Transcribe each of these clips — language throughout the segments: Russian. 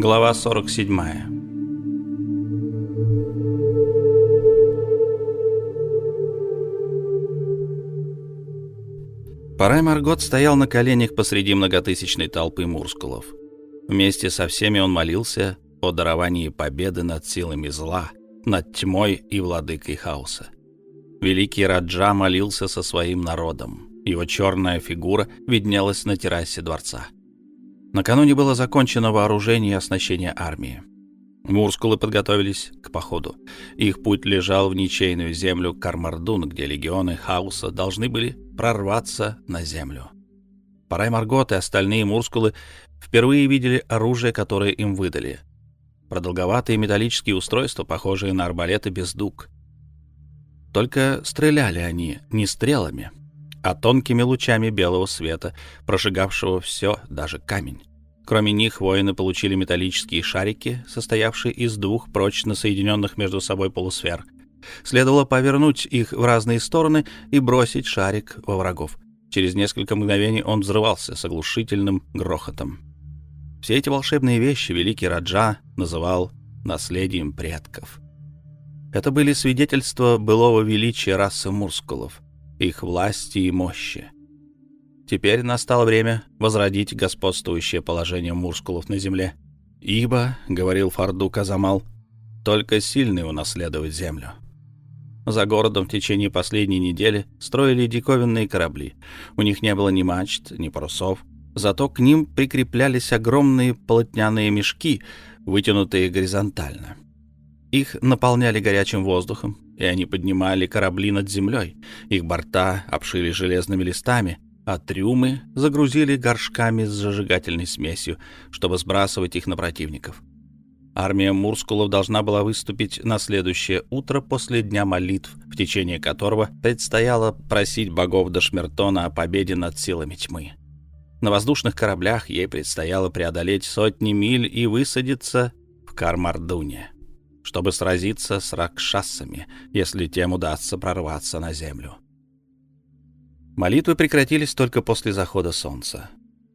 Глава 47 Парай Маргот стоял на коленях посреди многотысячной толпы мурскулов. Вместе со всеми он молился о даровании победы над силами зла, над тьмой и владыкой хаоса. Великий Раджа молился со своим народом. Его черная фигура виднелась на террасе дворца. Накануне было закончено вооружение и оснащение армии. Мурскулы подготовились к походу. Их путь лежал в ничейную землю Кармардун, где легионы хаоса должны были прорваться на землю. Парай Маргот и остальные мурскулы впервые видели оружие, которое им выдали. Продолговатые металлические устройства, похожие на арбалеты без дуг. Только стреляли они не стрелами, а тонкими лучами белого света, прожигавшего все, даже камень. Кроме них, воины получили металлические шарики, состоявшие из двух прочно соединенных между собой полусфер. Следовало повернуть их в разные стороны и бросить шарик во врагов. Через несколько мгновений он взрывался с оглушительным грохотом. Все эти волшебные вещи великий Раджа называл наследием предков. Это были свидетельства былого величия расы мурскулов — их власти и мощи. Теперь настало время возродить господствующее положение мурскулов на земле. «Ибо, — говорил Фарду Казамал, — только сильный унаследует землю». За городом в течение последней недели строили диковинные корабли. У них не было ни мачт, ни парусов, зато к ним прикреплялись огромные полотняные мешки, вытянутые горизонтально. Их наполняли горячим воздухом, и они поднимали корабли над землей. Их борта обшили железными листами, а трюмы загрузили горшками с зажигательной смесью, чтобы сбрасывать их на противников. Армия Мурскулов должна была выступить на следующее утро после дня молитв, в течение которого предстояло просить богов Дашмертона о победе над силами тьмы. На воздушных кораблях ей предстояло преодолеть сотни миль и высадиться в Кармардуне чтобы сразиться с ракшасами, если тем удастся прорваться на землю. Молитвы прекратились только после захода солнца.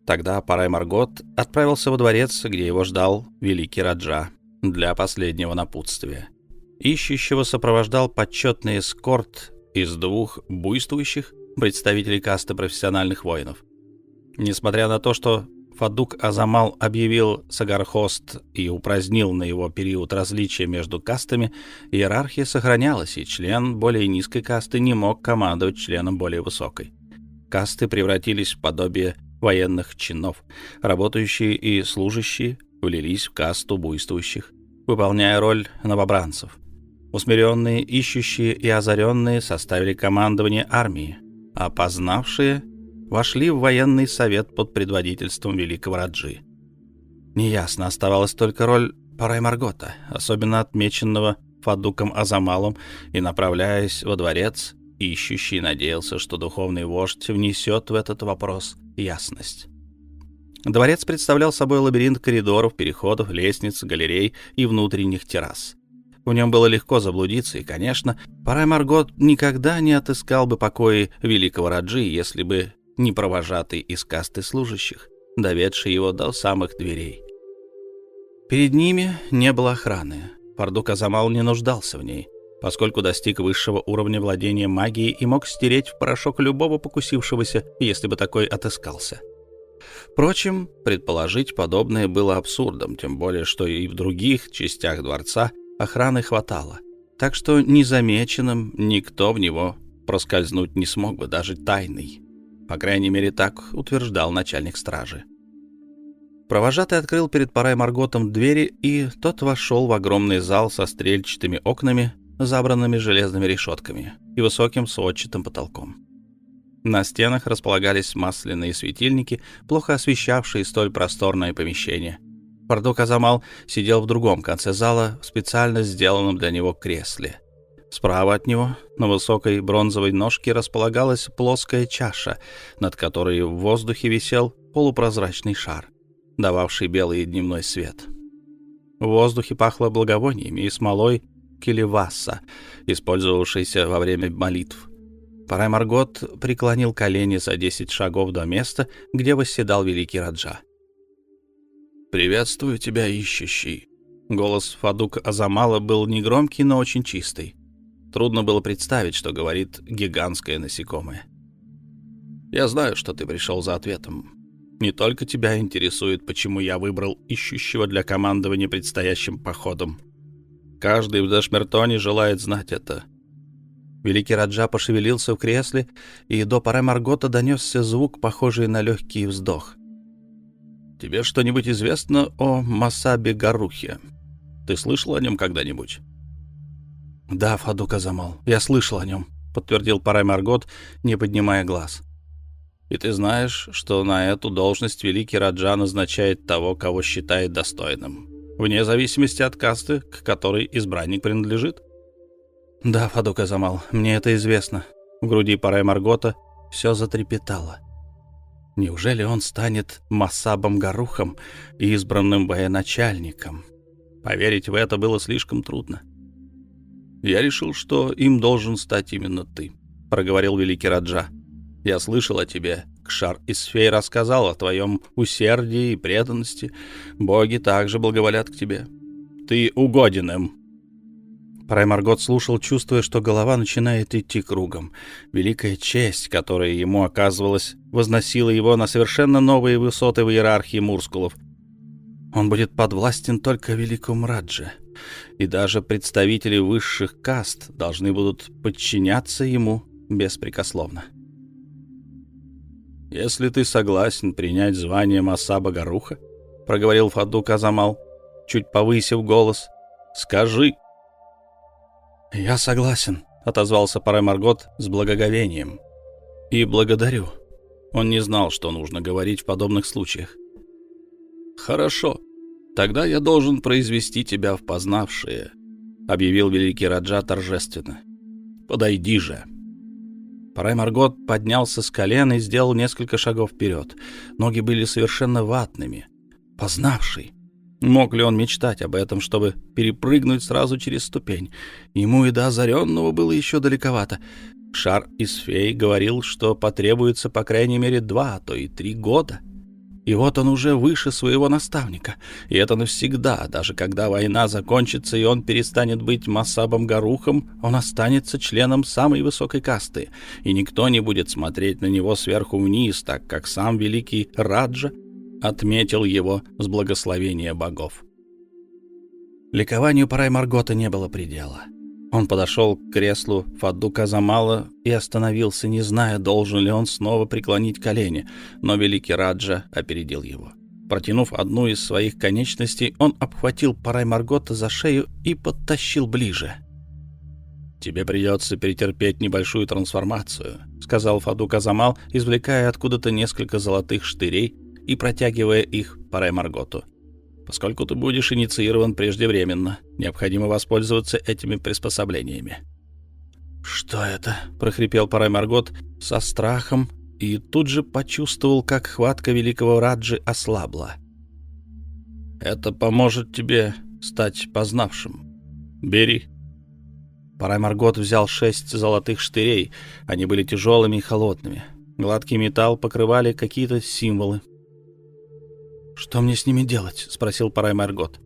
Тогда Парай Маргот отправился во дворец, где его ждал великий Раджа для последнего напутствия. Ищущего сопровождал почетный эскорт из двух буйствующих представителей касты профессиональных воинов. Несмотря на то, что Фадук Азамал объявил Сагархост и упразднил на его период различия между кастами, иерархия сохранялась, и член более низкой касты не мог командовать членом более высокой. Касты превратились в подобие военных чинов. Работающие и служащие влились в касту буйствующих, выполняя роль новобранцев. Усмиренные, ищущие и озаренные составили командование армии, а познавшие вошли в военный совет под предводительством великого Раджи. Неясно оставалась только роль Парай Маргота, особенно отмеченного Фадуком Азамалом, и, направляясь во дворец, ищущий надеялся, что духовный вождь внесет в этот вопрос ясность. Дворец представлял собой лабиринт коридоров, переходов, лестниц, галерей и внутренних террас. В нем было легко заблудиться, и, конечно, Парай Маргот никогда не отыскал бы покои великого Раджи, если бы не провожатый из касты служащих, доведший его до самых дверей. Перед ними не было охраны. Фардук Азамал не нуждался в ней, поскольку достиг высшего уровня владения магией и мог стереть в порошок любого покусившегося, если бы такой отыскался. Впрочем, предположить подобное было абсурдом, тем более, что и в других частях дворца охраны хватало. Так что незамеченным никто в него проскользнуть не смог бы, даже тайный. По крайней мере, так утверждал начальник стражи. Провожатый открыл перед Парай Марготом двери, и тот вошел в огромный зал со стрельчатыми окнами, забранными железными решетками и высоким сводчатым потолком. На стенах располагались масляные светильники, плохо освещавшие столь просторное помещение. Пардо Казамал сидел в другом конце зала в специально сделанном для него кресле. Справа от него на высокой бронзовой ножке располагалась плоская чаша, над которой в воздухе висел полупрозрачный шар, дававший белый дневной свет. В воздухе пахло благовониями и смолой келеваса, использовавшейся во время молитв. Парай Маргот преклонил колени за десять шагов до места, где восседал великий Раджа. «Приветствую тебя, ищущий». Голос Фадук Азамала был негромкий, но очень чистый. Трудно было представить, что говорит гигантское насекомое. «Я знаю, что ты пришел за ответом. Не только тебя интересует, почему я выбрал ищущего для командования предстоящим походом. Каждый в Дашмертоне желает знать это». Великий Раджа пошевелился в кресле, и до поры Маргота донесся звук, похожий на легкий вздох. Тебе что-нибудь известно о Масабе Гарухе? Ты слышал о нем когда-нибудь? Да, Фаду Казамал, я слышал о нем, подтвердил Парай Маргот, не поднимая глаз. И ты знаешь, что на эту должность великий Раджа назначает того, кого считает достойным, вне зависимости от касты, к которой избранник принадлежит? Да, Фаду Казамал, мне это известно. В груди Парай Маргота все затрепетало. Неужели он станет Масабом Гарухом и избранным военачальником? Поверить в это было слишком трудно. «Я решил, что им должен стать именно ты», — проговорил великий Раджа. «Я слышал о тебе. Кшар Исфей рассказал о твоем усердии и преданности. Боги также благоволят к тебе. Ты угоден им, Праймаргот слушал, чувствуя, что голова начинает идти кругом. Великая честь, которая ему оказывалась, возносила его на совершенно новые высоты в иерархии мурскулов. Он будет подвластен только великому Радже, и даже представители высших каст должны будут подчиняться ему беспрекословно. «Если ты согласен принять звание Масаба Гаруха», — проговорил Фаду Казамал, чуть повысив голос, — «скажи, «Я согласен», — отозвался Паре Маргот с благоговением. «И благодарю». Он не знал, что нужно говорить в подобных случаях. «Хорошо. Тогда я должен произвести тебя в познавшие», — объявил великий Раджа торжественно. «Подойди же». Парай Маргот поднялся с колен и сделал несколько шагов вперед. Ноги были совершенно ватными. «Познавший». Мог ли он мечтать об этом, чтобы перепрыгнуть сразу через ступень? Ему и до озаренного было еще далековато. Шар из фей говорил, что потребуется по крайней мере два, а то и три года. И вот он уже выше своего наставника. И это навсегда, даже когда война закончится и он перестанет быть Масабом Гарухом, он останется членом самой высокой касты, и никто не будет смотреть на него сверху вниз, так как сам великий Раджа отметил его с благословения богов. Ликованию Парай Маргота не было предела. Он подошел к креслу Фадду Казамала и остановился, не зная, должен ли он снова преклонить колени, но великий Раджа опередил его. Протянув одну из своих конечностей, он обхватил Парай Маргота за шею и подтащил ближе. «Тебе придется перетерпеть небольшую трансформацию», — сказал Фаду Казамал, извлекая откуда-то несколько золотых штырей и протягивая их Паре Марготу. Поскольку ты будешь инициирован преждевременно, необходимо воспользоваться этими приспособлениями. «Что это?» — прохрипел Парай Маргот со страхом и тут же почувствовал, как хватка великого Раджи ослабла. «Это поможет тебе стать познавшим. Бери». Парай Маргот взял шесть золотых штырей. Они были тяжелыми и холодными. Гладкий металл покрывали какие-то символы. «Что мне с ними делать?» — спросил Парай Маргот.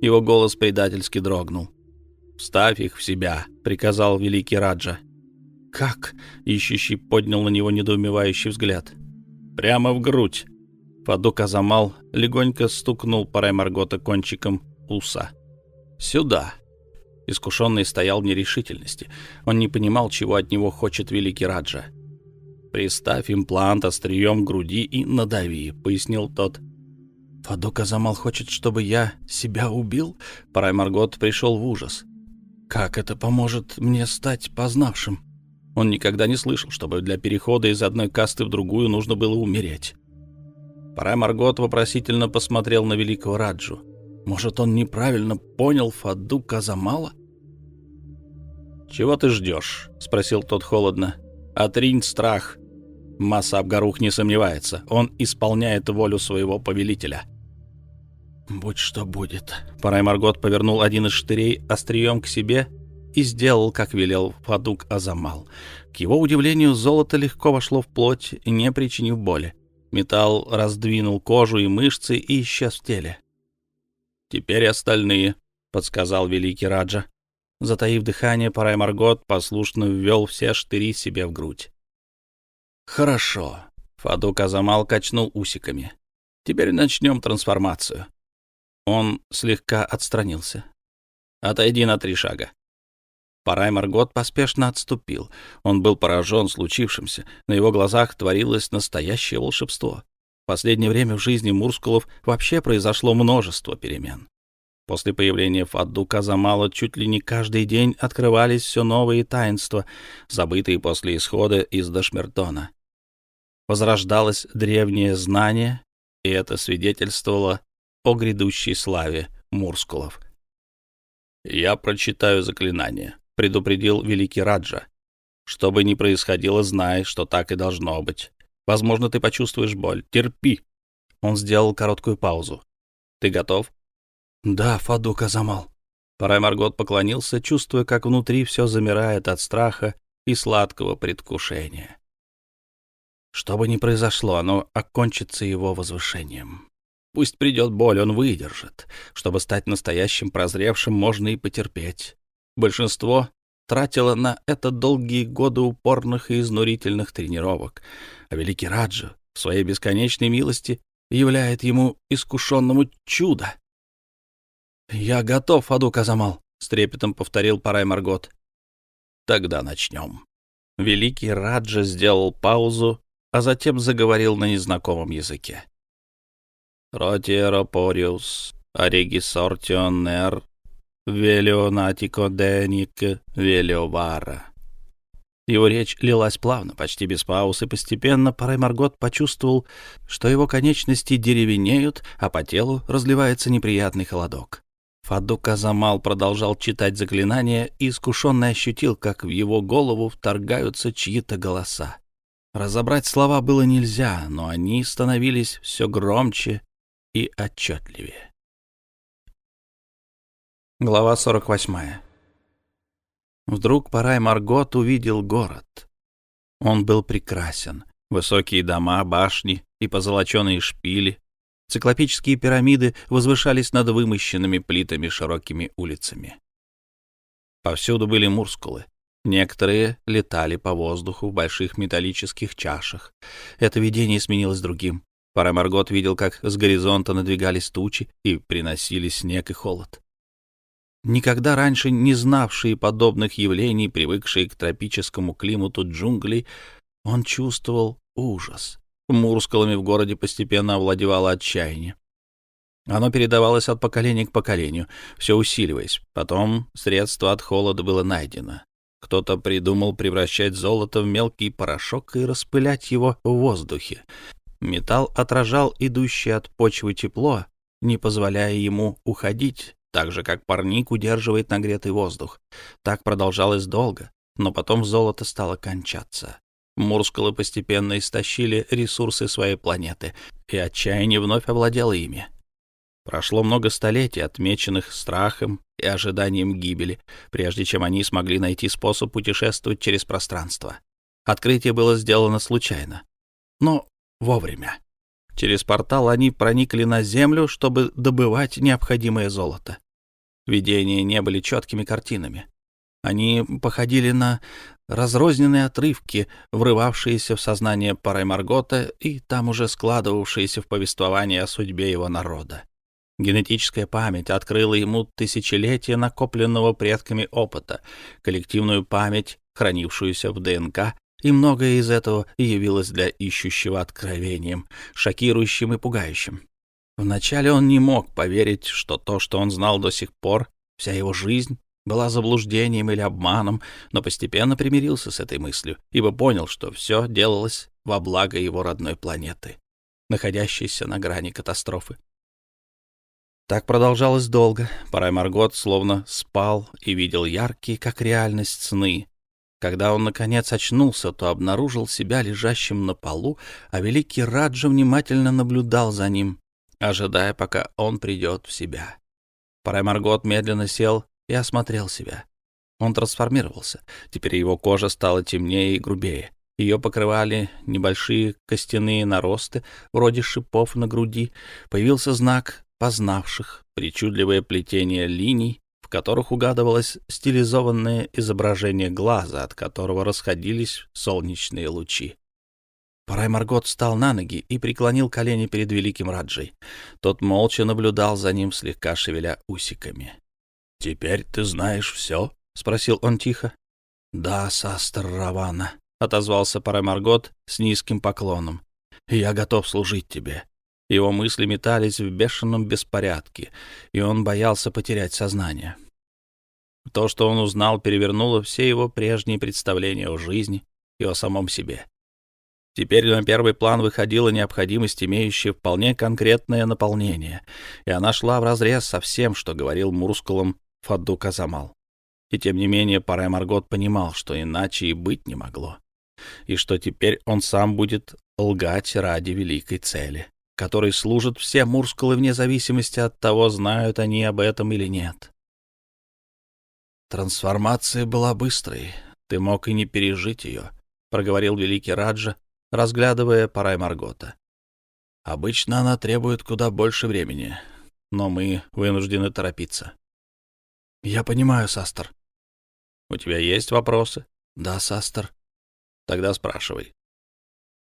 Его голос предательски дрогнул. «Вставь их в себя», — приказал великий Раджа. «Как?» — ищущий поднял на него недоумевающий взгляд. «Прямо в грудь». Фаду Казамал легонько стукнул Парай Маргота кончиком уса. «Сюда». Искушенный стоял в нерешительности. Он не понимал, чего от него хочет великий Раджа. «Приставь имплант острием груди и надави», — пояснил тот. Фадо Казамал хочет, чтобы я себя убил? Парай Маргот пришел в ужас. Как это поможет мне стать познавшим? Он никогда не слышал, чтобы для перехода из одной касты в другую нужно было умереть. Парай Маргот вопросительно посмотрел на великого Раджу. Может, он неправильно понял Фаду Казамала? «Чего ты ждешь?» — спросил тот холодно. «Отринь страх. Масса Абгарух не сомневается. Он исполняет волю своего повелителя». «Будь что будет». Парай Маргот повернул один из штырей острием к себе и сделал, как велел Фадук Азамал. К его удивлению, золото легко вошло в плоть, не причинив боли. Металл раздвинул кожу и мышцы и исчез в теле. «Теперь остальные», — подсказал великий Раджа. Затаив дыхание, Парай Маргот послушно ввел все штыри себе в грудь. «Хорошо», — Фаду Казамал качнул усиками. «Теперь начнем трансформацию». Он слегка отстранился. «Отойди на три шага». Парай Маргот поспешно отступил. Он был поражен случившимся. На его глазах творилось настоящее волшебство. В последнее время в жизни Мурскулов вообще произошло множество перемен. После появления Фадду Казамала чуть ли не каждый день открывались все новые таинства, забытые после исхода из Дашмертона. Возрождалось древнее знание, и это свидетельствовало о грядущей славе Мурскулов. «Я прочитаю заклинание», предупредил великий Раджа. Что бы ни происходило, знай, что так и должно быть. Возможно, ты почувствуешь боль. Терпи. Он сделал короткую паузу. Ты готов? Да, Фаду Казамал. Парай Маргот поклонился, чувствуя, как внутри все замирает от страха и сладкого предвкушения. Что бы ни произошло, оно окончится его возвышением. Пусть придет боль, он выдержит. Чтобы стать настоящим прозревшим, можно и потерпеть. Большинство тратило на это долгие годы упорных и изнурительных тренировок, а великий Раджа в своей бесконечной милости являет ему искушенному чудо. «Я готов, Аду Казамал», — с трепетом повторил Парай Маргот. «Тогда начнем». Великий Раджа сделал паузу, а затем заговорил на незнакомом языке. «Ротиеро пориус, оригисортионер Велионатико деник велиовара. Его речь лилась плавно, почти без пауз, и постепенно Маргот почувствовал, что его конечности деревенеют, а по телу разливается неприятный холодок. Фаду Казамал продолжал читать заклинания и искушенно ощутил, как в его голову вторгаются чьи-то голоса. Разобрать слова было нельзя, но они становились все громче и отчетливее. Глава 48. Вдруг Парай Маргот увидел город. Он был прекрасен. Высокие дома, башни и позолоченные шпили. Циклопические пирамиды возвышались над вымощенными плитами широкими улицами. Повсюду были мурскулы. Некоторые летали по воздуху в больших металлических чашах. Это видение сменилось другим. Парай Маргот видел, как с горизонта надвигались тучи и приносили снег и холод. Никогда раньше не знавший подобных явлений, привыкший к тропическому климату джунглей, он чувствовал ужас. Мурскалами в городе постепенно овладевало отчаяние. Оно передавалось от поколения к поколению, все усиливаясь. Потом средство от холода было найдено. Кто-то придумал превращать золото в мелкий порошок и распылять его в воздухе. Металл отражал идущее от почвы тепло, не позволяя ему уходить так же, как парник удерживает нагретый воздух. Так продолжалось долго, но потом золото стало кончаться. Мурскалы постепенно истощили ресурсы своей планеты, и отчаяние вновь овладело ими. Прошло много столетий, отмеченных страхом и ожиданием гибели, прежде чем они смогли найти способ путешествовать через пространство. Открытие было сделано случайно, но вовремя. Через портал они проникли на Землю, чтобы добывать необходимое золото. Видения не были четкими картинами. Они походили на разрозненные отрывки, врывавшиеся в сознание Парай Маргота и там уже складывавшиеся в повествование о судьбе его народа. Генетическая память открыла ему тысячелетия накопленного предками опыта, коллективную память, хранившуюся в ДНК и многое из этого явилось для ищущего откровением, шокирующим и пугающим. Вначале он не мог поверить, что то, что он знал до сих пор, вся его жизнь, была заблуждением или обманом, но постепенно примирился с этой мыслью, ибо понял, что все делалось во благо его родной планеты, находящейся на грани катастрофы. Так продолжалось долго. Парай Маргот словно спал и видел яркие, как реальность, сны, когда он, наконец, очнулся, то обнаружил себя лежащим на полу, а великий Раджа внимательно наблюдал за ним, ожидая, пока он придет в себя. Парай Маргот медленно сел и осмотрел себя. Он трансформировался. Теперь его кожа стала темнее и грубее. Ее покрывали небольшие костяные наросты, вроде шипов на груди. Появился знак познавших, причудливое плетение линий, которых угадывалось стилизованное изображение глаза, от которого расходились солнечные лучи. Парай Маргот встал на ноги и преклонил колени перед великим Раджей. Тот молча наблюдал за ним, слегка шевеля усиками. — Теперь ты знаешь все? — спросил он тихо. — Да, састер Равана, — отозвался Парамаргот с низким поклоном. «Я готов служить тебе». Его мысли метались в бешеном беспорядке, и он боялся потерять сознание. То, что он узнал, перевернуло все его прежние представления о жизни и о самом себе. Теперь на первый план выходила необходимость, имеющая вполне конкретное наполнение, и она шла вразрез со всем, что говорил мускулом Фадду Казамал. И тем не менее Парай Маргот понимал, что иначе и быть не могло и что теперь он сам будет лгать ради великой цели, которой служат все мурскулы вне зависимости от того, знают они об этом или нет. Трансформация была быстрой, ты мог и не пережить ее, — проговорил великий Раджа, разглядывая Парай Маргота. Обычно она требует куда больше времени, но мы вынуждены торопиться. — Я понимаю, Састер. — У тебя есть вопросы? — Да, Састер. Тогда спрашивай.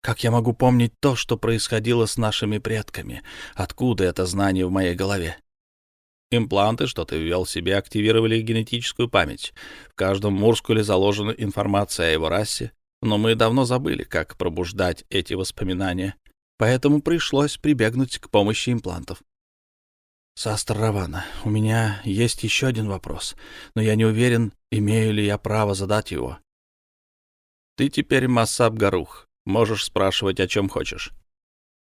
Как я могу помнить то, что происходило с нашими предками? Откуда это знание в моей голове? Импланты, что ты ввел себе, активировали генетическую память. В каждом мускуле заложена информация о его расе, но мы давно забыли, как пробуждать эти воспоминания, поэтому пришлось прибегнуть к помощи имплантов. Састер Равана, у меня есть еще один вопрос, но я не уверен, имею ли я право задать его. Ты теперь Масаб Гарух. Можешь спрашивать, о чем хочешь.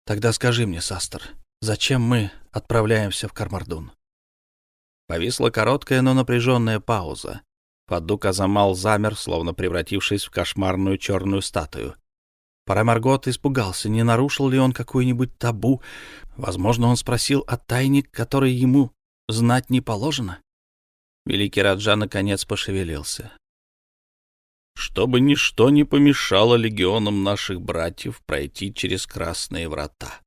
Тогда скажи мне, Састер, зачем мы отправляемся в Кармардун? Повисла короткая, но напряженная пауза. Фадду Казамал замер, словно превратившись в кошмарную черную статую. Парамаргот испугался, не нарушил ли он какую-нибудь табу. Возможно, он спросил о тайне, которой ему знать не положено. Великий Раджа наконец пошевелился чтобы ничто не помешало легионам наших братьев пройти через красные врата.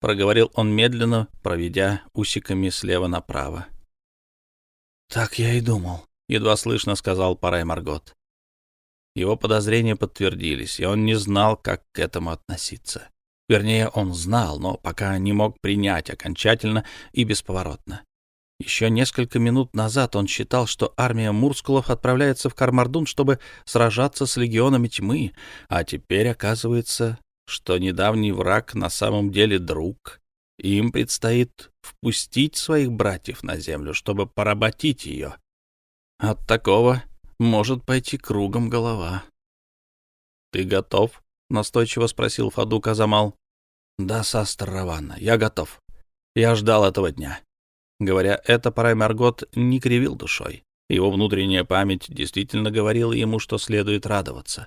Проговорил он медленно, проведя усиками слева направо. «Так я и думал», — едва слышно сказал Парай Маргот. Его подозрения подтвердились, и он не знал, как к этому относиться. Вернее, он знал, но пока не мог принять окончательно и бесповоротно. Еще несколько минут назад он считал, что армия Мурскулов отправляется в Кармардун, чтобы сражаться с легионами тьмы, а теперь оказывается, что недавний враг на самом деле друг, и им предстоит впустить своих братьев на землю, чтобы поработить ее. От такого может пойти кругом голова. — Ты готов? — настойчиво спросил Фаду Казамал. — Да, Састер Равана, я готов. Я ждал этого дня. Говоря это, Парай Маргот не кривил душой. Его внутренняя память действительно говорила ему, что следует радоваться.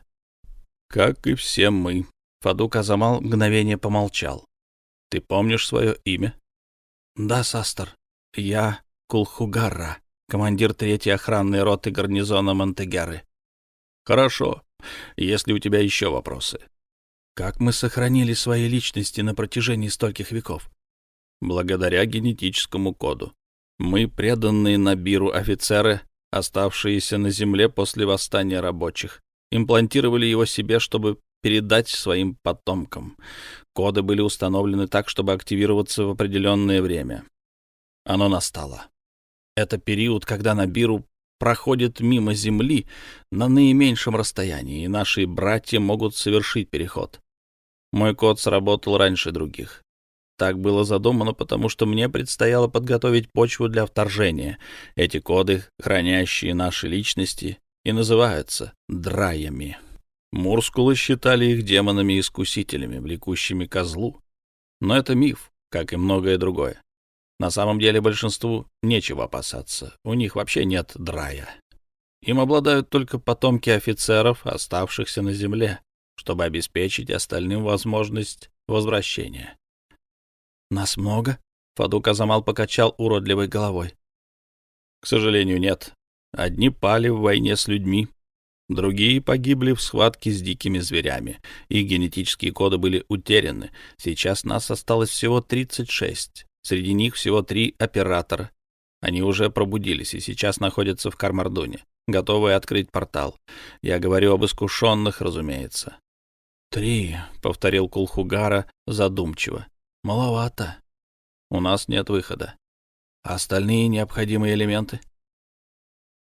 «Как и все мы», — Фаду Казамал мгновение помолчал. «Ты помнишь свое имя?» «Да, Састер. Я Кулхугарра, командир третьей охранной роты гарнизона Монтегяры». «Хорошо. Если у тебя еще вопросы». «Как мы сохранили свои личности на протяжении стольких веков?» Благодаря генетическому коду. Мы преданные Набиру офицеры, оставшиеся на земле после восстания рабочих, имплантировали его себе, чтобы передать своим потомкам. Коды были установлены так, чтобы активироваться в определенное время. Оно настало. Это период, когда Набиру проходит мимо Земли на наименьшем расстоянии, и наши братья могут совершить переход. Мой код сработал раньше других. Так было задумано, потому что мне предстояло подготовить почву для вторжения. Эти коды, хранящие наши личности, и называются драями. Мурскулы считали их демонами-искусителями, влекущими козлу. Но это миф, как и многое другое. На самом деле большинству нечего опасаться, у них вообще нет драя. Им обладают только потомки офицеров, оставшихся на земле, чтобы обеспечить остальным возможность возвращения. Нас много? Фаду Казамал покачал уродливой головой. К сожалению, нет. Одни пали в войне с людьми, Другие погибли в схватке с дикими зверями. Их генетические коды были утеряны. Сейчас нас осталось всего 36. Среди них всего три оператора. Они уже пробудились и сейчас находятся в Кармардуне, готовые открыть портал. Я говорю об искушенных, разумеется. «Три», — повторил Кулхугара задумчиво. «Маловато. У нас нет выхода. А остальные необходимые элементы?»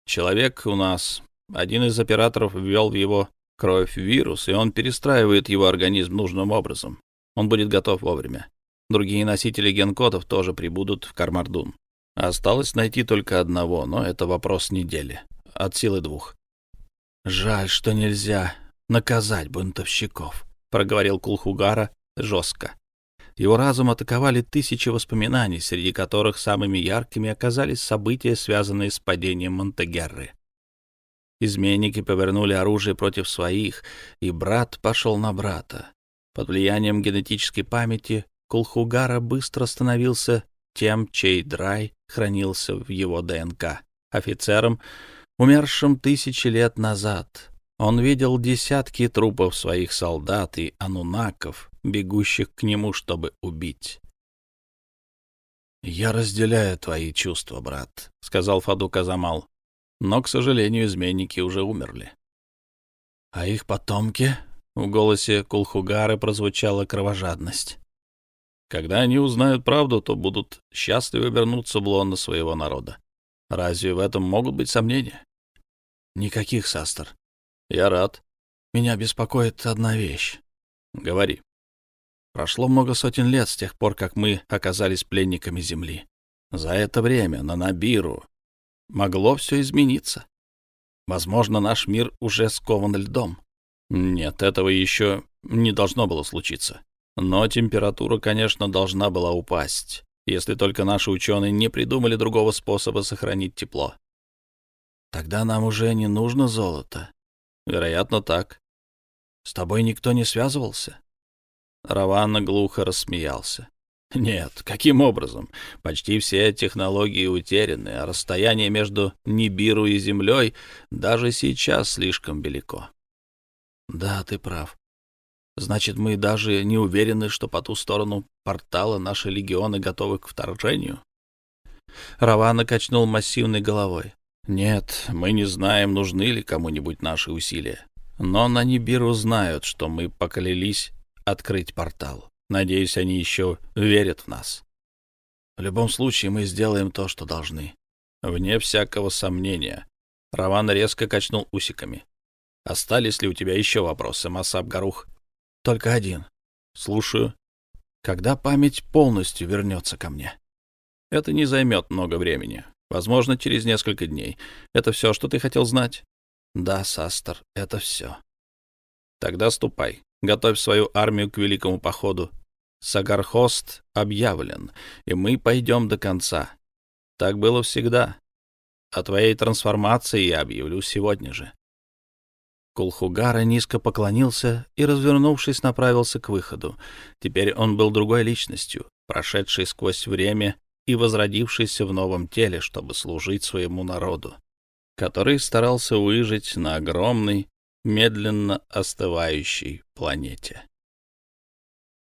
«Человек у нас один из операторов ввел в его кровь вирус, и он перестраивает его организм нужным образом. Он будет готов вовремя. Другие носители генкодов тоже прибудут в Кармардун. Осталось найти только одного, но это вопрос недели. От силы двух. «Жаль, что нельзя наказать бунтовщиков», — проговорил Кулхугара жестко. Его разум атаковали тысячи воспоминаний, среди которых самыми яркими оказались события, связанные с падением Монтегерры. Изменники повернули оружие против своих, и брат пошел на брата. Под влиянием генетической памяти Кулхугара быстро становился тем, чей драй хранился в его ДНК, офицером, умершим тысячи лет назад. Он видел десятки трупов своих солдат и анунаков, бегущих к нему, чтобы убить. «Я разделяю твои чувства, брат», — сказал Фаду Казамал. Но, к сожалению, изменники уже умерли. А их потомки? В голосе Кулхугары прозвучала кровожадность. Когда они узнают правду, то будут счастливы вернуться в лоно своего народа. Разве в этом могут быть сомнения? Никаких, Састер. Я рад. Меня беспокоит одна вещь. Говори. Прошло много сотен лет с тех пор, как мы оказались пленниками Земли. За это время на Набиру могло все измениться. Возможно, наш мир уже скован льдом. Нет, этого еще не должно было случиться. Но температура, конечно, должна была упасть, если только наши ученые не придумали другого способа сохранить тепло. Тогда нам уже не нужно золото. Вероятно, так. С тобой никто не связывался? Раванна глухо рассмеялся. Нет, каким образом? Почти все технологии утеряны, а расстояние между Нибиру и Землей даже сейчас слишком велико. Да, ты прав. Значит, мы даже не уверены, что по ту сторону портала наши легионы готовы к вторжению? Равана качнул массивной головой. Нет, мы не знаем, нужны ли кому-нибудь наши усилия. Но на Нибиру знают, что мы поклялись открыть портал. Надеюсь, они еще верят в нас. В любом случае, мы сделаем то, что должны. Вне всякого сомнения. Раван резко качнул усиками. Остались ли у тебя еще вопросы, Масаб Гарух? Только один. Слушаю. Когда память полностью вернется ко мне? Это не займет много времени. Возможно, через несколько дней. Это все, что ты хотел знать? Да, Састер, это все. Тогда ступай. Готовь свою армию к великому походу. Сагархост объявлен, и мы пойдем до конца. Так было всегда. О твоей трансформации я объявлю сегодня же. Кулхугара низко поклонился и, развернувшись, направился к выходу. Теперь он был другой личностью, прошедшей сквозь время и возродившейся в новом теле, чтобы служить своему народу, который старался выжить на огромной, медленно остывающей планете.